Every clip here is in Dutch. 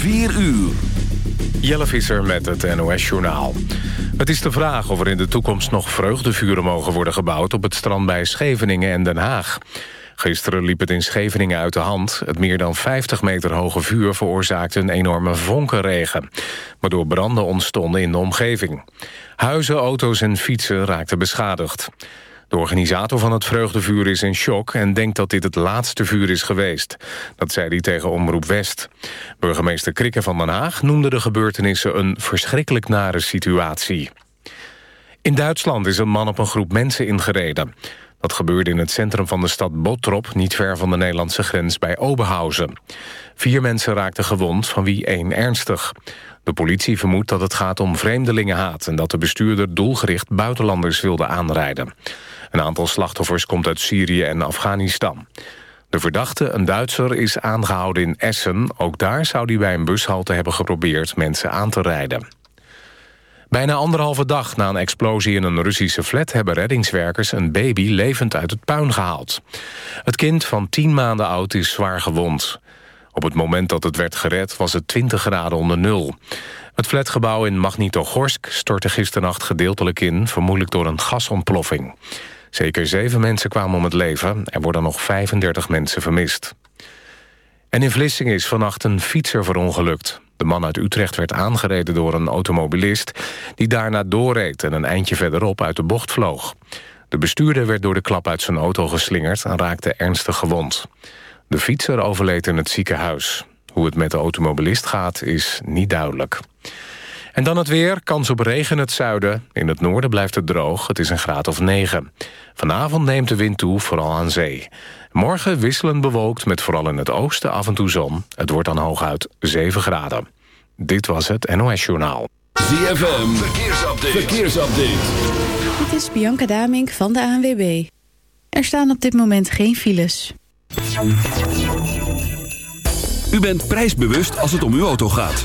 4 uur. Jelle Visser met het NOS-journaal. Het is de vraag of er in de toekomst nog vreugdevuren mogen worden gebouwd... op het strand bij Scheveningen en Den Haag. Gisteren liep het in Scheveningen uit de hand. Het meer dan 50 meter hoge vuur veroorzaakte een enorme vonkenregen... waardoor branden ontstonden in de omgeving. Huizen, auto's en fietsen raakten beschadigd. De organisator van het vreugdevuur is in shock... en denkt dat dit het laatste vuur is geweest. Dat zei hij tegen Omroep West. Burgemeester Krikke van Den Haag noemde de gebeurtenissen... een verschrikkelijk nare situatie. In Duitsland is een man op een groep mensen ingereden. Dat gebeurde in het centrum van de stad Bottrop... niet ver van de Nederlandse grens bij Oberhausen. Vier mensen raakten gewond, van wie één ernstig. De politie vermoedt dat het gaat om vreemdelingenhaat... en dat de bestuurder doelgericht buitenlanders wilde aanrijden. Een aantal slachtoffers komt uit Syrië en Afghanistan. De verdachte, een Duitser, is aangehouden in Essen. Ook daar zou hij bij een bushalte hebben geprobeerd mensen aan te rijden. Bijna anderhalve dag na een explosie in een Russische flat... hebben reddingswerkers een baby levend uit het puin gehaald. Het kind van 10 maanden oud is zwaar gewond. Op het moment dat het werd gered was het 20 graden onder nul. Het flatgebouw in Magnitogorsk stortte gisternacht gedeeltelijk in... vermoedelijk door een gasontploffing. Zeker zeven mensen kwamen om het leven. Er worden nog 35 mensen vermist. En in Vlissingen is vannacht een fietser verongelukt. De man uit Utrecht werd aangereden door een automobilist... die daarna doorreed en een eindje verderop uit de bocht vloog. De bestuurder werd door de klap uit zijn auto geslingerd... en raakte ernstig gewond. De fietser overleed in het ziekenhuis. Hoe het met de automobilist gaat, is niet duidelijk. En dan het weer, kans op regen het zuiden. In het noorden blijft het droog, het is een graad of 9. Vanavond neemt de wind toe, vooral aan zee. Morgen wisselend bewolkt met vooral in het oosten af en toe zon. Het wordt dan hooguit 7 graden. Dit was het NOS Journaal. ZFM, verkeersupdate. verkeersupdate. Dit is Bianca Damink van de ANWB. Er staan op dit moment geen files. U bent prijsbewust als het om uw auto gaat.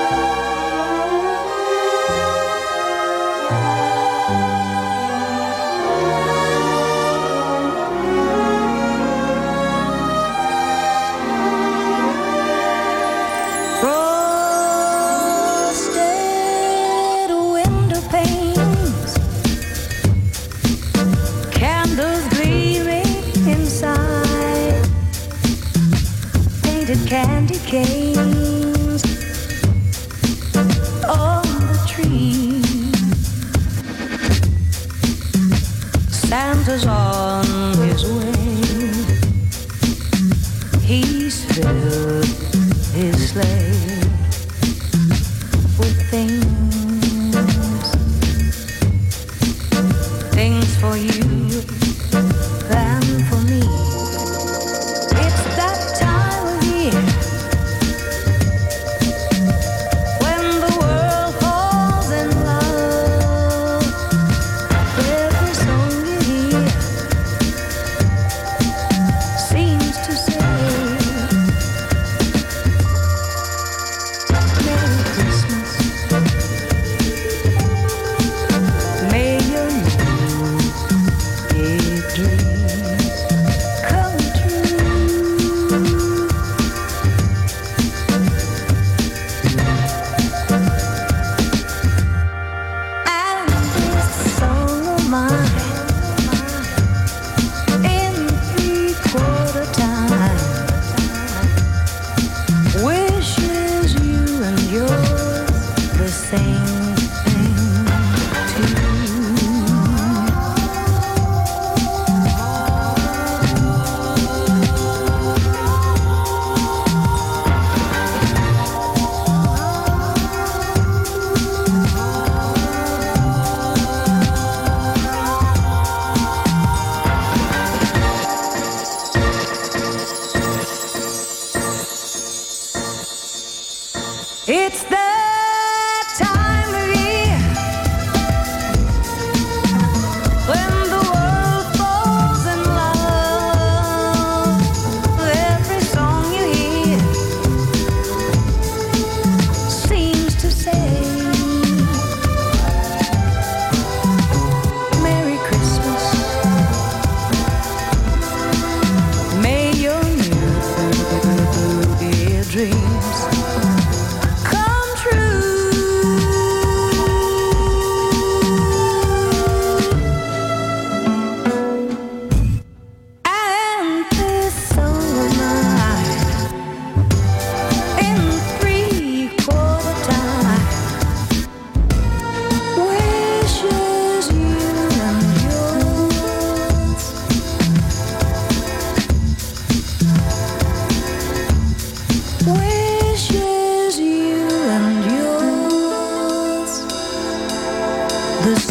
games on the tree. Santa's all. This.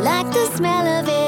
like the smell of it.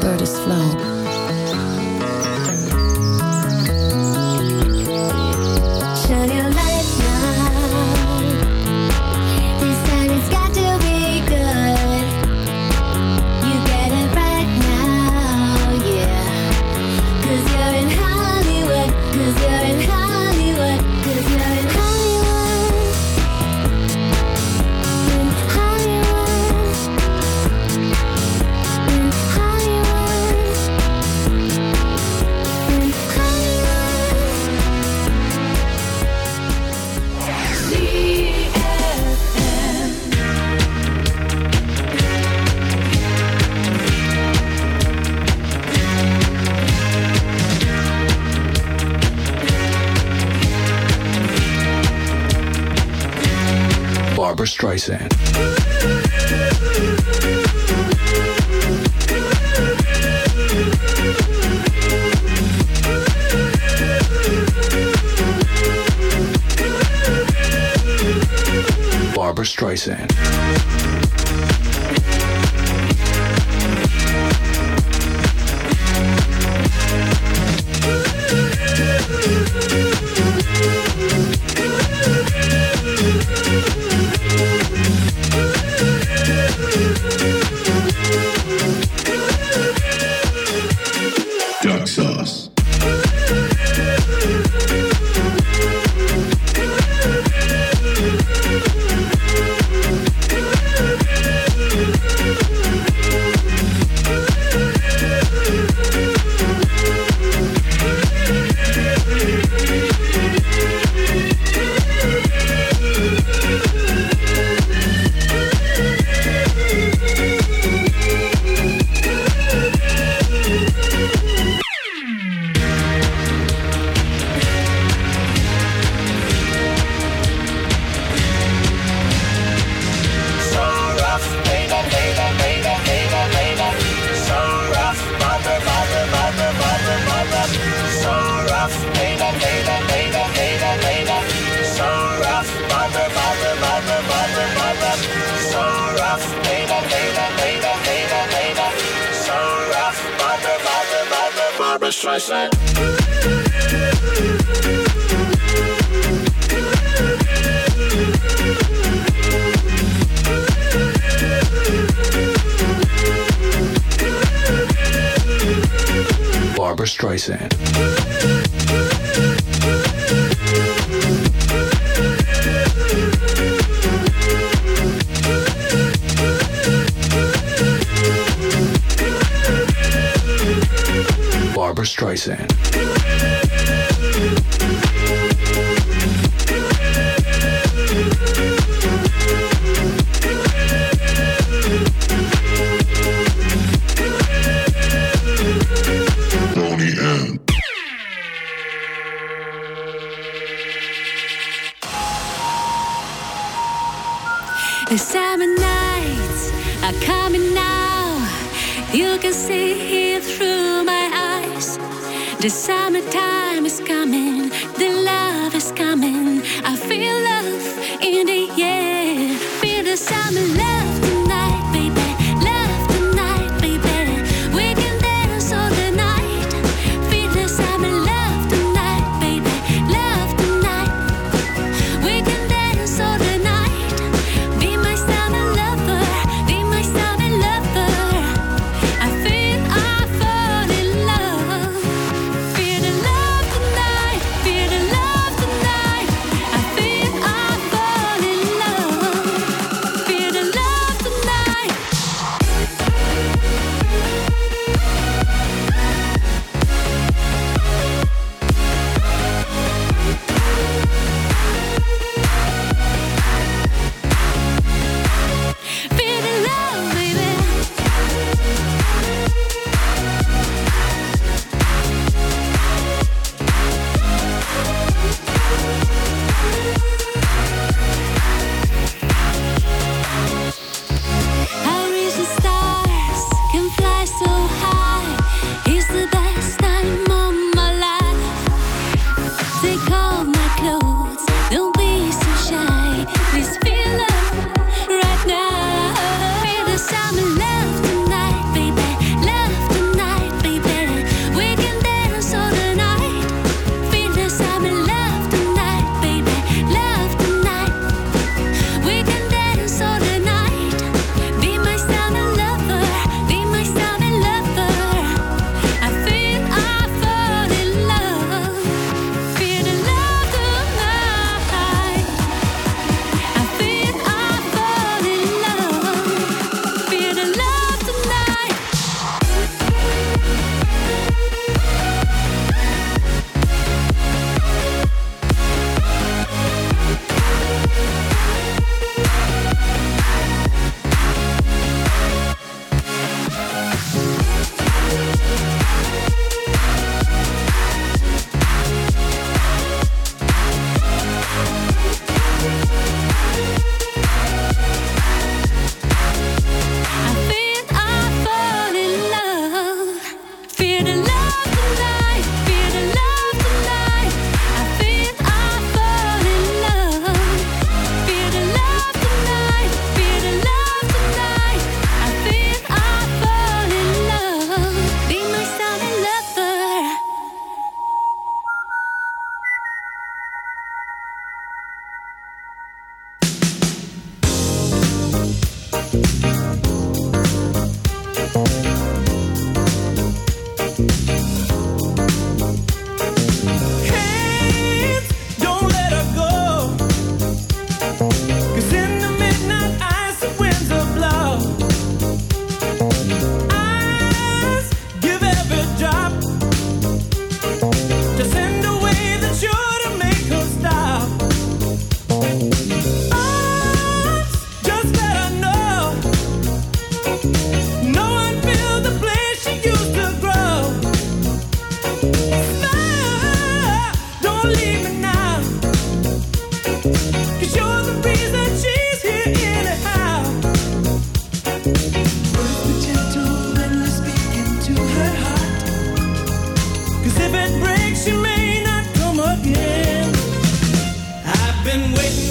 bird is flown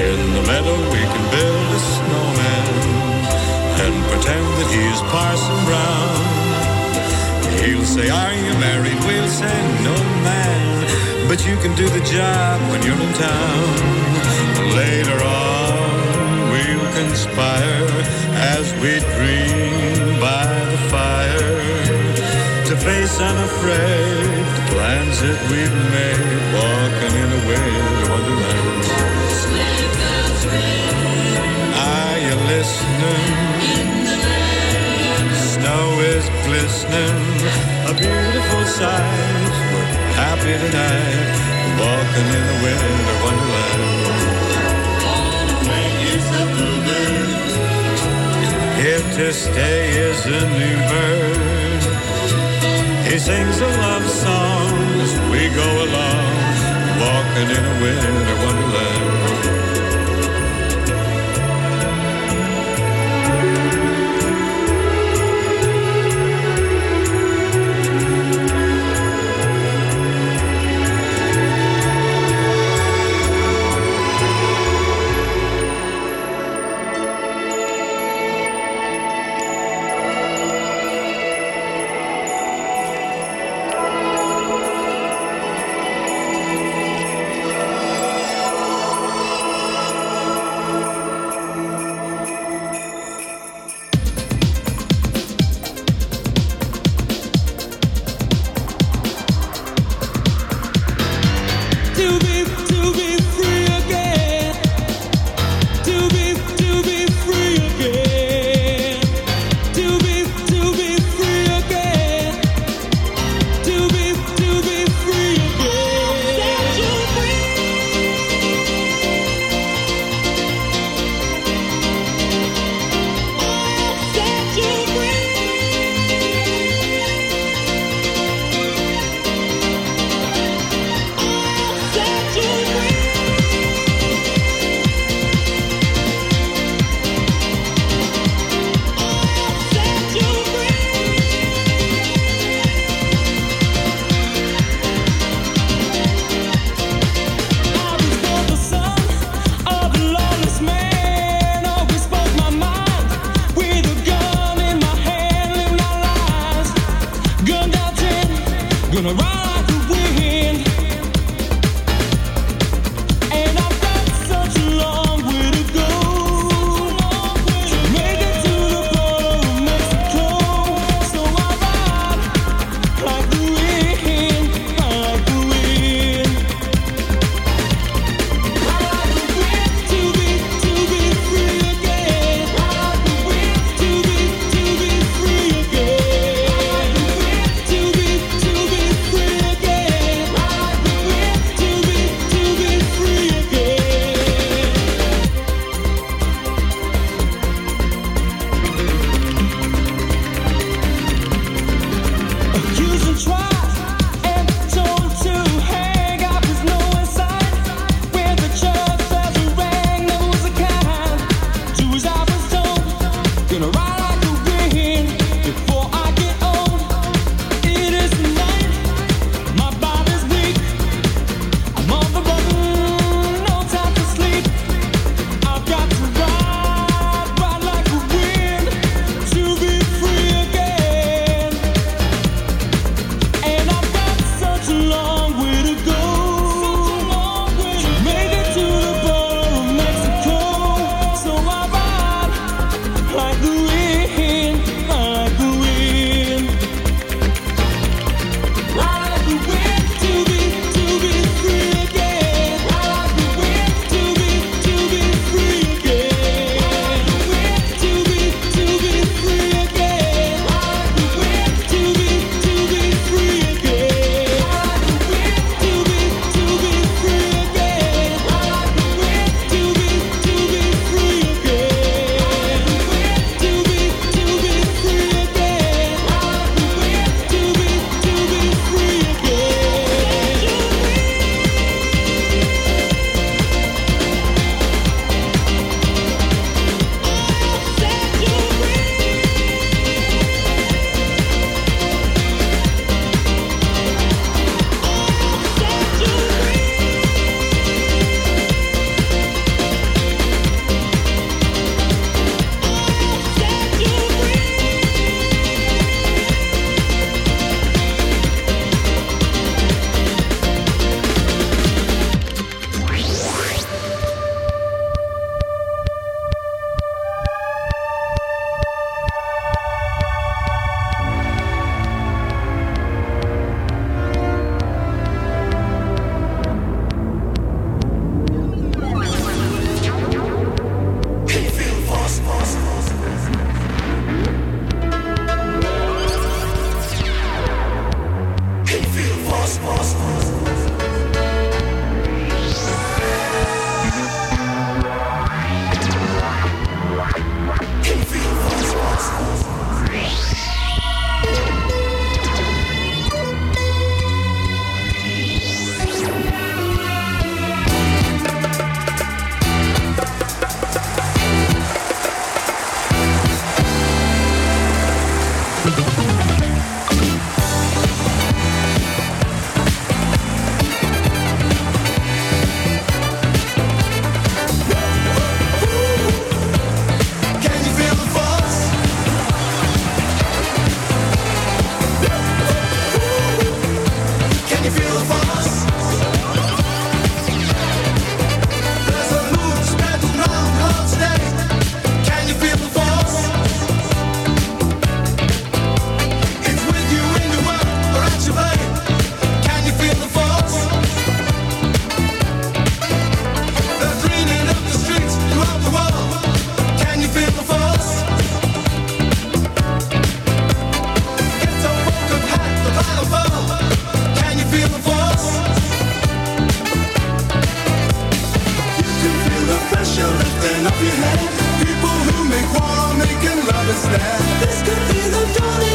In the meadow we can build a snowman and pretend that he's Parson Brown. He'll say, Are you married? We'll say, No, man. But you can do the job when you're in town. Later on, we'll conspire as we dream by the fire to face unafraid the plans that we've made, walking in a way wonderland. glistening. Snow is glistening, a beautiful sight. We're happy tonight, walking in a winter wonderland. Here to stay is a new bird. He sings a love song as we go along, walking in a winter wonderland. nothing left. People who make war are making love instead. This could be the dawning.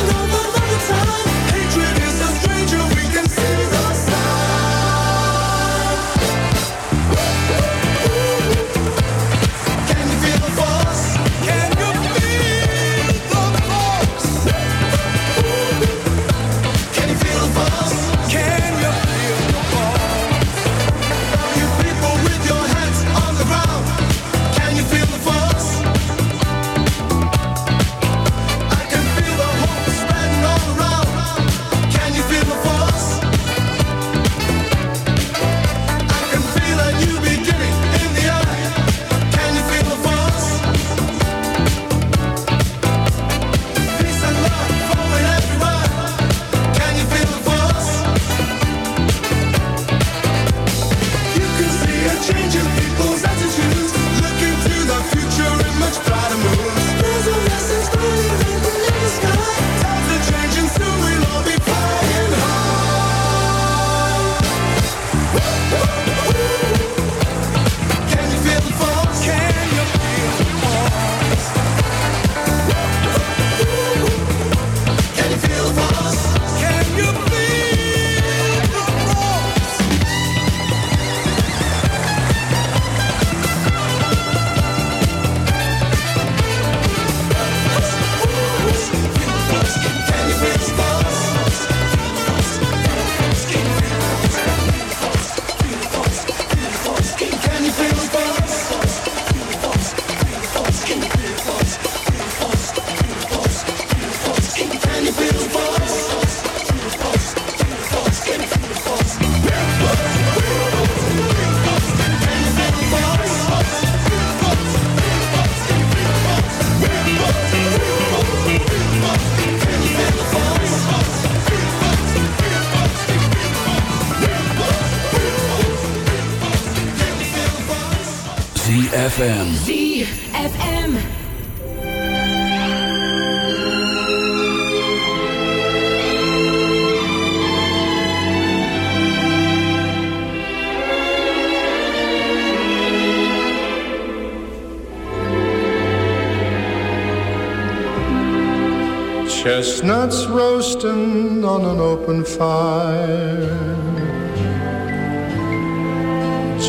ZFM. ZFM. Chestnuts roasting on an open fire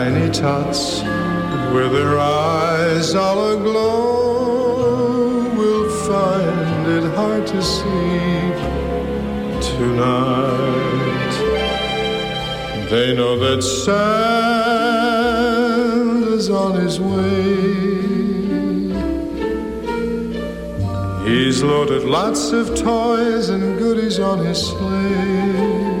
tiny tots with their eyes all aglow will find it hard to see tonight. They know that Santa's is on his way. He's loaded lots of toys and goodies on his sleigh.